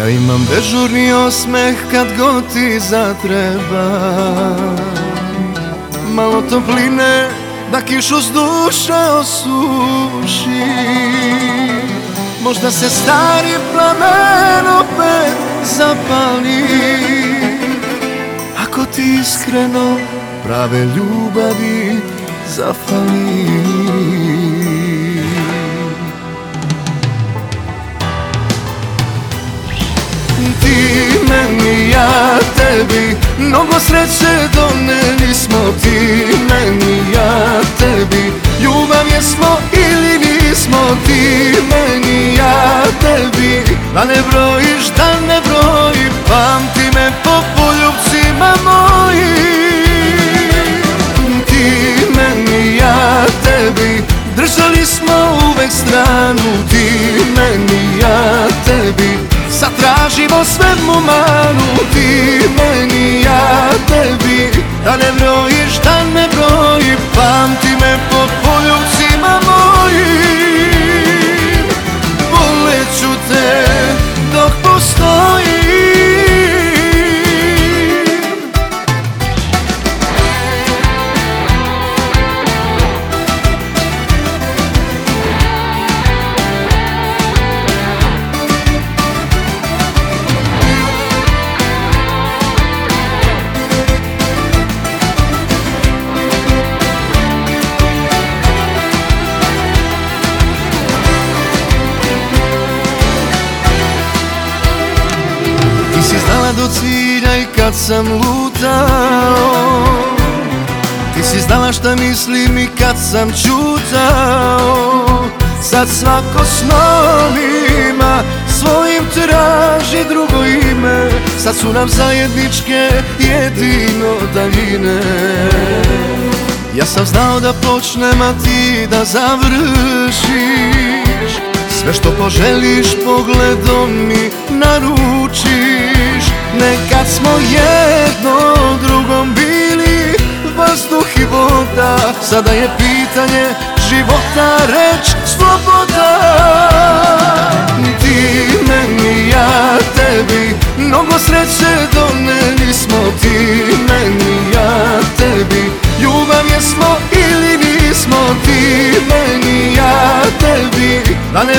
Ja imam dežurni osmeh kad god ti zatreba. Malo topline da kišu s duša osuši. Možda se stari plamen opet zapali. Ako ti iskreno prave ljubavi zafali tebi Mnogo sreće doneli smo Ti meni, ja tebi. Ljubav jesmo ili nismo Ti meni, ja tebi. Da ne brojiš, da ne broji Pamti me po poljubcima moji Ti meni, ja tebi Držali smo uvek stranu Ti Tražimo svemu manu Ti meni, ja tebi Da ne brojiš, da ne broji do kad sam lutao. Ti si znala šta mislim i kad sam čutao. Sad svako s novima svojim traži drugo ime. Sad su nam zajedničke jedino daljine. Ja sam znao da počnem, a ti da završiš. Sve što poželiš pogledom mi smo jedno drugom bili Vazduh i voda. Sada je pitanje života Reč sloboda. Ti meni, ja tebi Mnogo sreće doneli smo. Ti meni, ja tebi Ljubav jesmo ili nismo. Ti meni, ja tebi Da ne